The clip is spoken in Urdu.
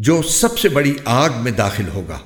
جو سب سے بڑی آگ میں داخل ہوگا۔